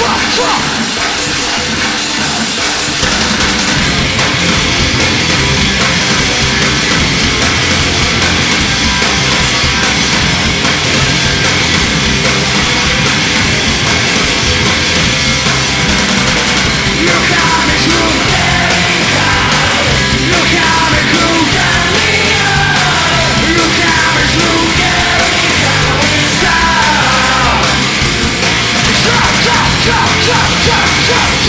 冲啊，